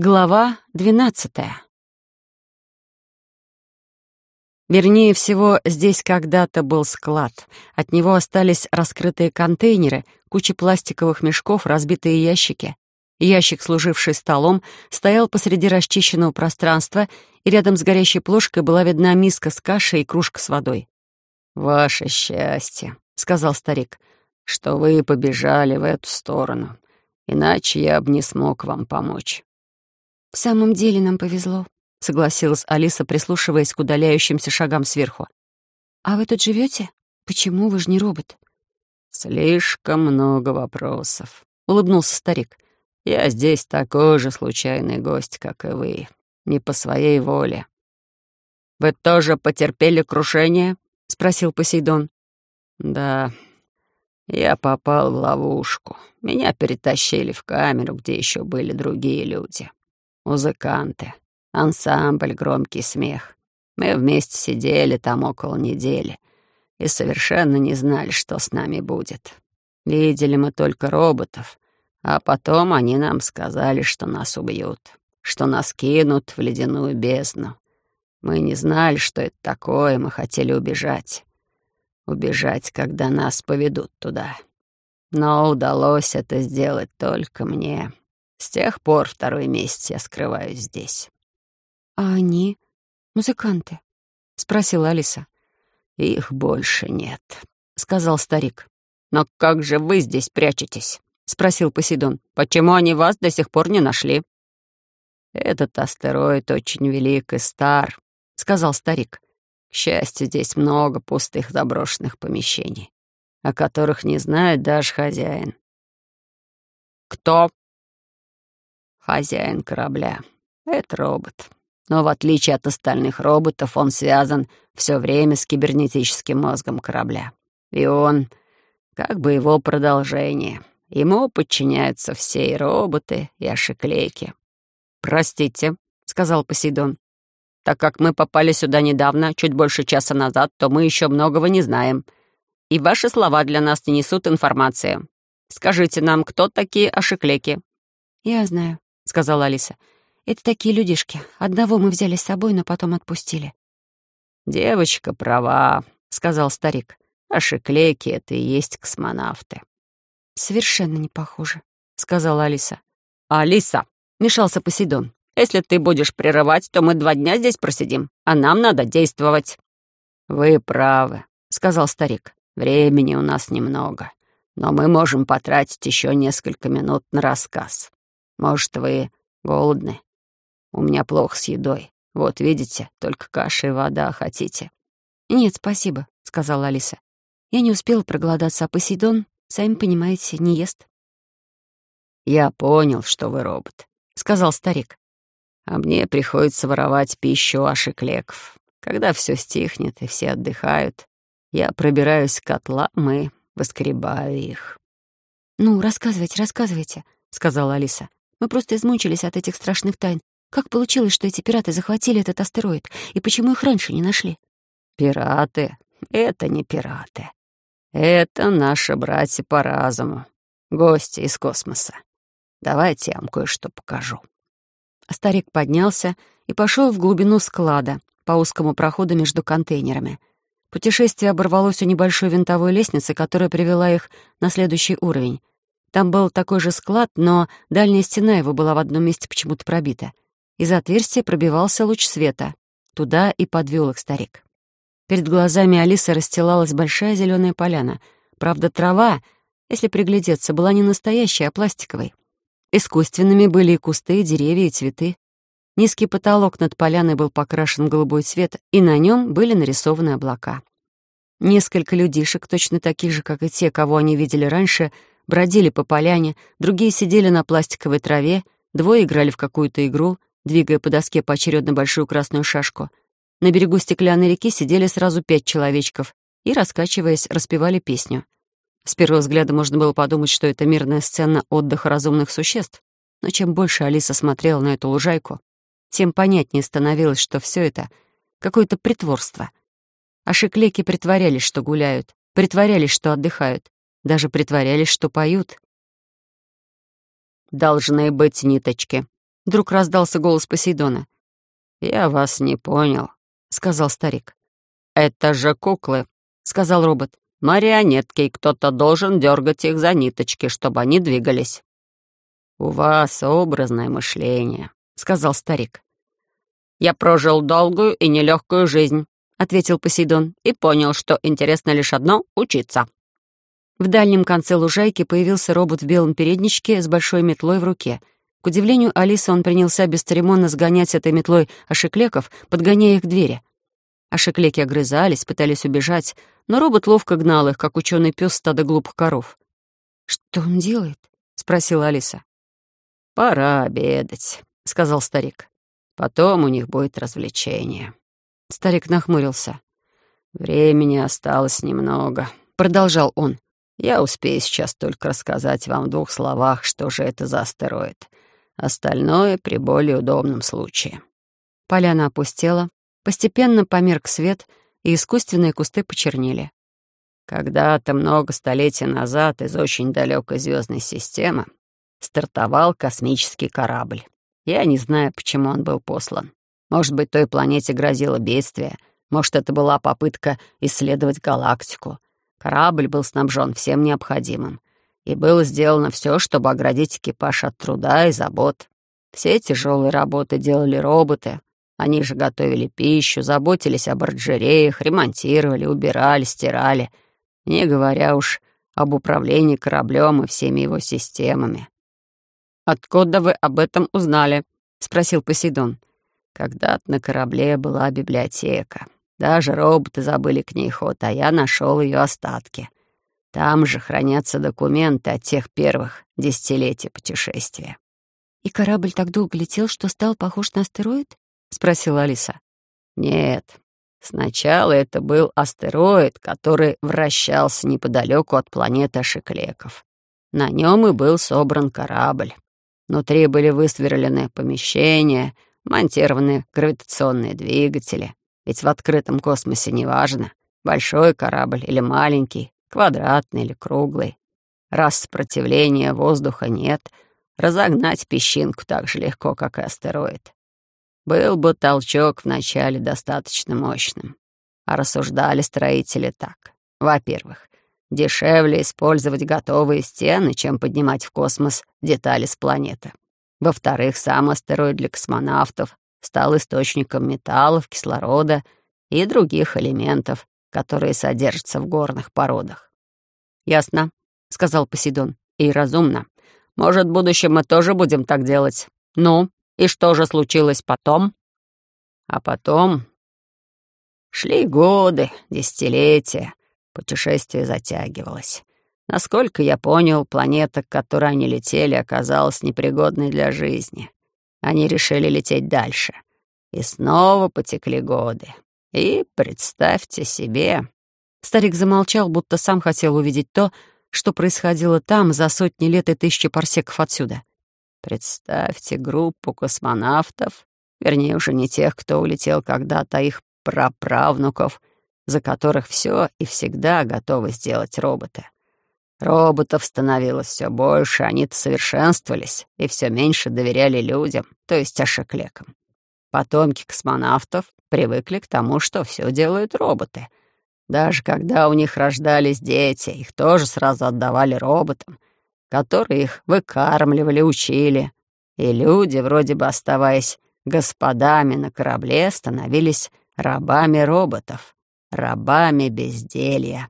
Глава двенадцатая. Вернее всего, здесь когда-то был склад. От него остались раскрытые контейнеры, куча пластиковых мешков, разбитые ящики. Ящик, служивший столом, стоял посреди расчищенного пространства, и рядом с горящей плошкой была видна миска с кашей и кружка с водой. «Ваше счастье», — сказал старик, — «что вы побежали в эту сторону, иначе я бы не смог вам помочь». «В самом деле нам повезло», — согласилась Алиса, прислушиваясь к удаляющимся шагам сверху. «А вы тут живете? Почему вы же не робот?» «Слишком много вопросов», — улыбнулся старик. «Я здесь такой же случайный гость, как и вы. Не по своей воле». «Вы тоже потерпели крушение?» — спросил Посейдон. «Да, я попал в ловушку. Меня перетащили в камеру, где еще были другие люди музыканты, ансамбль, громкий смех. Мы вместе сидели там около недели и совершенно не знали, что с нами будет. Видели мы только роботов, а потом они нам сказали, что нас убьют, что нас кинут в ледяную бездну. Мы не знали, что это такое, мы хотели убежать. Убежать, когда нас поведут туда. Но удалось это сделать только мне. С тех пор второй месяц я скрываюсь здесь». «А они? Музыканты?» — спросила Алиса. «Их больше нет», — сказал старик. «Но как же вы здесь прячетесь?» — спросил Посейдон. «Почему они вас до сих пор не нашли?» «Этот астероид очень велик и стар», — сказал старик. «К счастью, здесь много пустых заброшенных помещений, о которых не знает даже хозяин». «Кто?» Хозяин корабля. Это робот. Но в отличие от остальных роботов, он связан все время с кибернетическим мозгом корабля. И он как бы его продолжение. Ему подчиняются все и роботы, и ошиклейки. «Простите», — сказал Посейдон. «Так как мы попали сюда недавно, чуть больше часа назад, то мы еще многого не знаем. И ваши слова для нас не несут информации. Скажите нам, кто такие ошиклеки?» «Я знаю», — сказала Алиса. «Это такие людишки. Одного мы взяли с собой, но потом отпустили». «Девочка права», — сказал старик. «А шиклеки — это и есть космонавты». «Совершенно не похоже», — сказала Алиса. «Алиса!» — мешался Посейдон. «Если ты будешь прерывать, то мы два дня здесь просидим, а нам надо действовать». «Вы правы», — сказал старик. «Времени у нас немного, но мы можем потратить еще несколько минут на рассказ. Может, вы голодны? У меня плохо с едой. Вот, видите, только каша и вода хотите». «Нет, спасибо», — сказала Алиса. «Я не успела проголодаться, а Посейдон, сами понимаете, не ест». «Я понял, что вы робот», — сказал старик. «А мне приходится воровать пищу у ашиклеков. Когда все стихнет и все отдыхают, я пробираюсь к котлам и воскребаю их». «Ну, рассказывайте, рассказывайте», — сказала Алиса. Мы просто измучились от этих страшных тайн. Как получилось, что эти пираты захватили этот астероид? И почему их раньше не нашли?» «Пираты? Это не пираты. Это наши братья по разуму, гости из космоса. Давайте я вам кое-что покажу». Старик поднялся и пошел в глубину склада по узкому проходу между контейнерами. Путешествие оборвалось у небольшой винтовой лестницы, которая привела их на следующий уровень. Там был такой же склад, но дальняя стена его была в одном месте почему-то пробита. Из отверстия пробивался луч света. Туда и подвел их старик. Перед глазами Алисы расстилалась большая зеленая поляна. Правда, трава, если приглядеться, была не настоящая, а пластиковой. Искусственными были и кусты, и деревья, и цветы. Низкий потолок над поляной был покрашен в голубой цвет, и на нем были нарисованы облака. Несколько людишек, точно таких же, как и те, кого они видели раньше, бродили по поляне, другие сидели на пластиковой траве, двое играли в какую-то игру, двигая по доске поочередно большую красную шашку. На берегу стеклянной реки сидели сразу пять человечков и, раскачиваясь, распевали песню. С первого взгляда можно было подумать, что это мирная сцена отдыха разумных существ, но чем больше Алиса смотрела на эту лужайку, тем понятнее становилось, что все это — какое-то притворство. А шиклеки притворялись, что гуляют, притворялись, что отдыхают, даже притворялись, что поют. «Должны быть ниточки», — Вдруг раздался голос Посейдона. «Я вас не понял», — сказал старик. «Это же куклы», — сказал робот. «Марионетки, и кто-то должен дергать их за ниточки, чтобы они двигались». «У вас образное мышление», — сказал старик. «Я прожил долгую и нелегкую жизнь», — ответил Посейдон, «и понял, что интересно лишь одно — учиться». В дальнем конце лужайки появился робот в белом передничке с большой метлой в руке. К удивлению Алисы он принялся бесцеремонно сгонять этой метлой ошеклеков, подгоняя их к двери. Ошеклеки огрызались, пытались убежать, но робот ловко гнал их, как ученый пес стада глупых коров. «Что он делает?» — спросила Алиса. «Пора обедать», — сказал старик. «Потом у них будет развлечение». Старик нахмурился. «Времени осталось немного», — продолжал он. Я успею сейчас только рассказать вам в двух словах, что же это за астероид. Остальное при более удобном случае». Поляна опустела, постепенно померк свет, и искусственные кусты почернели. Когда-то много столетий назад из очень далекой звездной системы стартовал космический корабль. Я не знаю, почему он был послан. Может быть, той планете грозило бедствие, может, это была попытка исследовать галактику — Корабль был снабжен всем необходимым, и было сделано все, чтобы оградить экипаж от труда и забот. Все тяжелые работы делали роботы. Они же готовили пищу, заботились об оранжереях, ремонтировали, убирали, стирали, не говоря уж об управлении кораблем и всеми его системами. «Откуда вы об этом узнали?» — спросил Посейдон. «Когда-то на корабле была библиотека. Даже роботы забыли к ней ход, а я нашел ее остатки. Там же хранятся документы от тех первых десятилетий путешествия. «И корабль так долго летел, что стал похож на астероид?» — спросила Алиса. «Нет. Сначала это был астероид, который вращался неподалеку от планеты Шиклеков. На нем и был собран корабль. Внутри были высверлены помещения, монтированы гравитационные двигатели. Ведь в открытом космосе неважно, большой корабль или маленький, квадратный или круглый. Раз сопротивления воздуха нет, разогнать песчинку так же легко, как и астероид. Был бы толчок вначале достаточно мощным. А рассуждали строители так. Во-первых, дешевле использовать готовые стены, чем поднимать в космос детали с планеты. Во-вторых, сам астероид для космонавтов стал источником металлов, кислорода и других элементов, которые содержатся в горных породах. «Ясно», — сказал Посейдон, — «и разумно. Может, в будущем мы тоже будем так делать. Ну, и что же случилось потом?» А потом... Шли годы, десятилетия, путешествие затягивалось. Насколько я понял, планета, к которой они летели, оказалась непригодной для жизни. Они решили лететь дальше. И снова потекли годы. И представьте себе... Старик замолчал, будто сам хотел увидеть то, что происходило там за сотни лет и тысячи парсеков отсюда. Представьте группу космонавтов, вернее, уже не тех, кто улетел когда-то, а их праправнуков, за которых все и всегда готовы сделать роботы. Роботов становилось все больше, они-то совершенствовались и все меньше доверяли людям, то есть ашеклекам. Потомки космонавтов привыкли к тому, что все делают роботы. Даже когда у них рождались дети, их тоже сразу отдавали роботам, которые их выкармливали, учили. И люди, вроде бы оставаясь господами на корабле, становились рабами роботов, рабами безделья.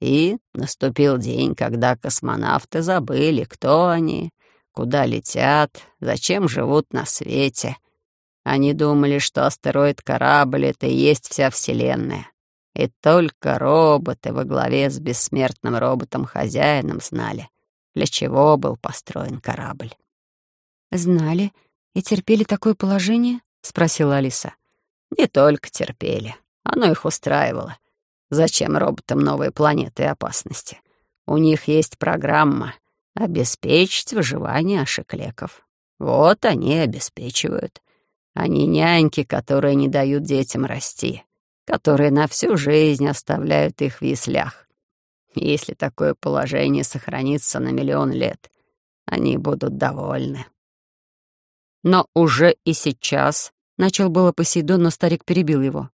И наступил день, когда космонавты забыли, кто они, куда летят, зачем живут на свете. Они думали, что астероид-корабль — это и есть вся Вселенная. И только роботы во главе с бессмертным роботом-хозяином знали, для чего был построен корабль. «Знали и терпели такое положение?» — спросила Алиса. «Не только терпели. Оно их устраивало. Зачем роботам новые планеты и опасности? У них есть программа обеспечить выживание ашеклеков. Вот они обеспечивают. Они няньки, которые не дают детям расти, которые на всю жизнь оставляют их в яслях. Если такое положение сохранится на миллион лет, они будут довольны. Но уже и сейчас начал было Посейдон, но старик перебил его.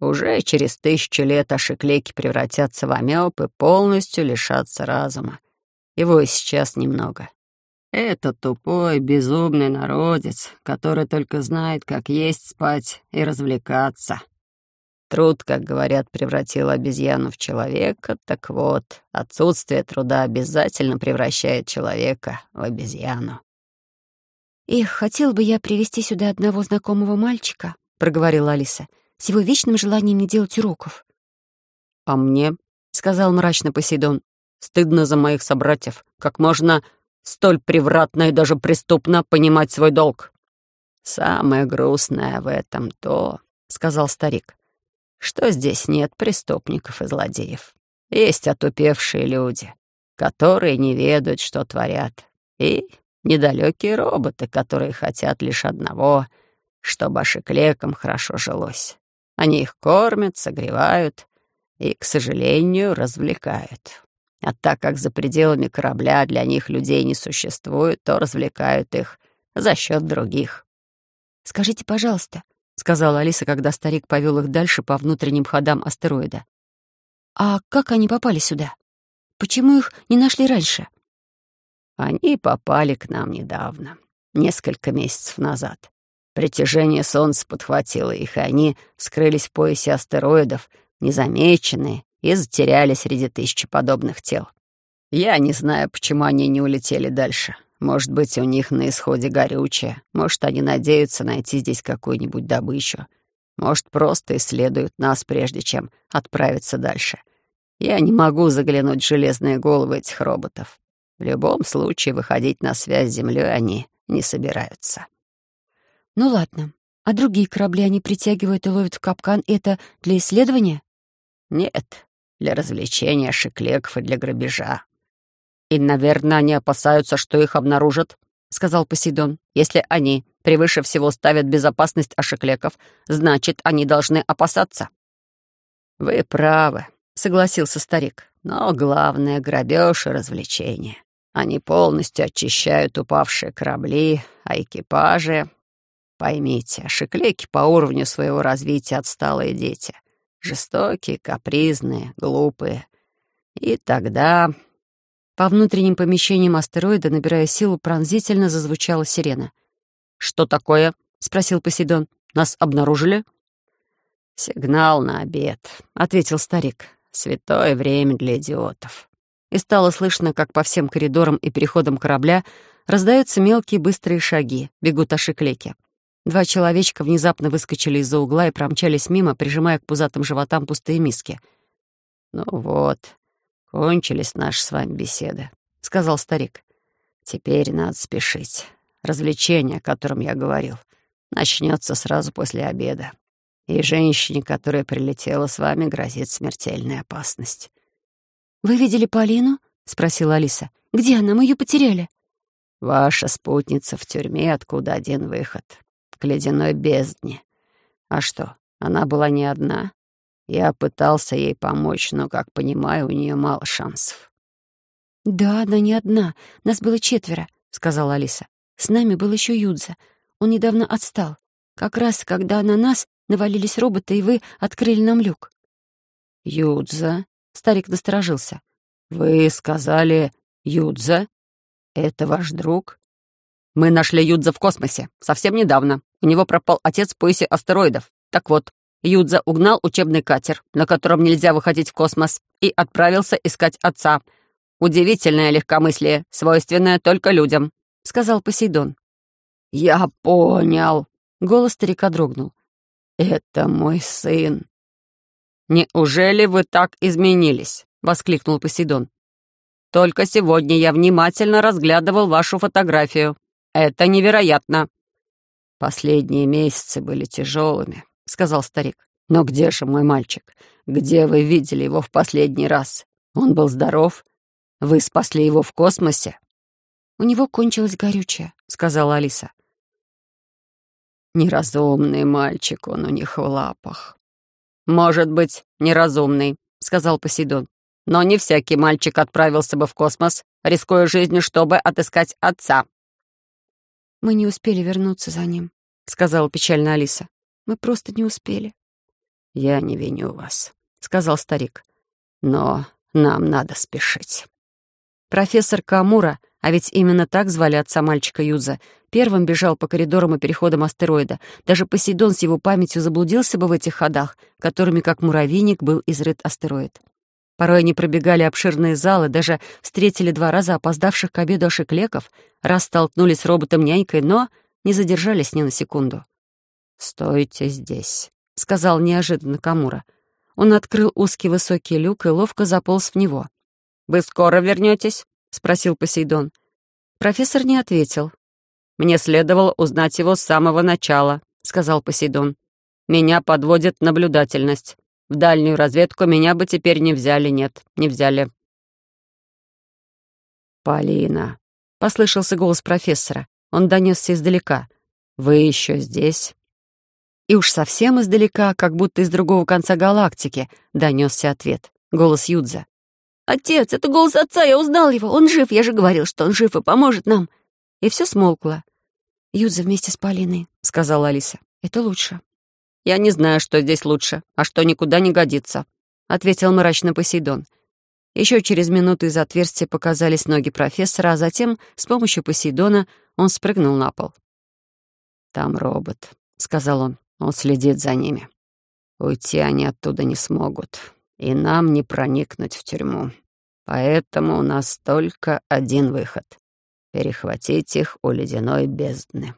Уже через тысячу лет ошеклеки превратятся в амеб и полностью лишатся разума. Его и сейчас немного. Это тупой, безумный народец, который только знает, как есть, спать и развлекаться. Труд, как говорят, превратил обезьяну в человека, так вот, отсутствие труда обязательно превращает человека в обезьяну. «Эх, хотел бы я привести сюда одного знакомого мальчика», — проговорила Алиса, «с его вечным желанием не делать уроков». «А мне», — сказал мрачно Посейдон, «стыдно за моих собратьев. Как можно столь превратно и даже преступно понимать свой долг?» «Самое грустное в этом то», — сказал старик, что здесь нет преступников и злодеев. Есть отупевшие люди, которые не ведают, что творят, и недалекие роботы, которые хотят лишь одного, чтобы ашеклекам хорошо жилось. Они их кормят, согревают и, к сожалению, развлекают. А так как за пределами корабля для них людей не существует, то развлекают их за счет других. «Скажите, пожалуйста, — сказала Алиса, когда старик повел их дальше по внутренним ходам астероида. «А как они попали сюда? Почему их не нашли раньше?» «Они попали к нам недавно, несколько месяцев назад. Притяжение Солнца подхватило их, и они скрылись в поясе астероидов, незамеченные, и затеряли среди тысячи подобных тел. Я не знаю, почему они не улетели дальше. Может быть, у них на исходе горючее. Может, они надеются найти здесь какую-нибудь добычу. Может, просто исследуют нас, прежде чем отправиться дальше. Я не могу заглянуть в железные головы этих роботов. В любом случае, выходить на связь с Землей они не собираются. Ну ладно. А другие корабли они притягивают и ловят в капкан. Это для исследования? Нет, для развлечения шиклеков и для грабежа. «И, наверное, они опасаются, что их обнаружат», — сказал Посейдон. «Если они превыше всего ставят безопасность ашеклеков, значит, они должны опасаться». «Вы правы», — согласился старик. «Но главное — грабеж и развлечение. Они полностью очищают упавшие корабли, а экипажи... Поймите, ашеклеки по уровню своего развития отсталые дети. Жестокие, капризные, глупые. И тогда по внутренним помещениям астероида, набирая силу, пронзительно зазвучала сирена. «Что такое?» — спросил Посейдон. «Нас обнаружили?» «Сигнал на обед», — ответил старик. «Святое время для идиотов». И стало слышно, как по всем коридорам и переходам корабля раздаются мелкие быстрые шаги, бегут ошиклеки. Два человечка внезапно выскочили из-за угла и промчались мимо, прижимая к пузатым животам пустые миски. «Ну вот, «Кончились наши с вами беседы», — сказал старик. «Теперь надо спешить. Развлечение, о котором я говорил, начнется сразу после обеда. И женщине, которая прилетела с вами, грозит смертельная опасность». «Вы видели Полину?» — спросила Алиса. «Где она? Мы ее потеряли». «Ваша спутница в тюрьме, откуда один выход. К ледяной бездне. А что, она была не одна?» Я пытался ей помочь, но, как понимаю, у нее мало шансов. «Да, она не одна. Нас было четверо», — сказала Алиса. «С нами был еще Юдза. Он недавно отстал. Как раз, когда на нас навалились роботы, и вы открыли нам люк». «Юдза?» — старик насторожился. «Вы сказали Юдза? Это ваш друг?» «Мы нашли Юдза в космосе. Совсем недавно. У него пропал отец в поясе астероидов. Так вот, Юдза угнал учебный катер, на котором нельзя выходить в космос, и отправился искать отца. «Удивительное легкомыслие, свойственное только людям», — сказал Посейдон. «Я понял», — голос старика дрогнул. «Это мой сын». «Неужели вы так изменились?» — воскликнул Посейдон. «Только сегодня я внимательно разглядывал вашу фотографию. Это невероятно». Последние месяцы были тяжелыми, — сказал старик. «Но где же мой мальчик? Где вы видели его в последний раз? Он был здоров? Вы спасли его в космосе?» «У него кончилось горючее», — сказала Алиса. «Неразумный мальчик он у них в лапах». «Может быть, неразумный», — сказал Посейдон. «Но не всякий мальчик отправился бы в космос, рискуя жизнью, чтобы отыскать отца». «Мы не успели вернуться за ним», — сказала печально Алиса. «Мы просто не успели». «Я не виню вас», — сказал старик. «Но нам надо спешить». Профессор Камура, а ведь именно так звали отца мальчика Юза, первым бежал по коридорам и переходам астероида. Даже Посейдон с его памятью заблудился бы в этих ходах, которыми, как муравейник, был изрыт астероид. Порой они пробегали обширные залы, даже встретили два раза опоздавших к обеду ошеклеков, раз столкнулись с роботом-нянькой, но не задержались ни на секунду. «Стойте здесь», — сказал неожиданно Камура. Он открыл узкий высокий люк и ловко заполз в него. «Вы скоро вернетесь? спросил Посейдон. Профессор не ответил. «Мне следовало узнать его с самого начала», — сказал Посейдон. «Меня подводит наблюдательность. В дальнюю разведку меня бы теперь не взяли, нет, не взяли». «Полина», — послышался голос профессора. Он донесся издалека. «Вы еще здесь?» И уж совсем издалека, как будто из другого конца галактики, донесся ответ. Голос Юдза. «Отец, это голос отца, я узнал его. Он жив, я же говорил, что он жив и поможет нам». И все смолкло. «Юдза вместе с Полиной», — сказала Алиса. «Это лучше». «Я не знаю, что здесь лучше, а что никуда не годится», — ответил мрачно Посейдон. Еще через минуту из отверстия показались ноги профессора, а затем с помощью Посейдона он спрыгнул на пол. «Там робот», — сказал он. «Он следит за ними. Уйти они оттуда не смогут, и нам не проникнуть в тюрьму. Поэтому у нас только один выход — перехватить их у ледяной бездны».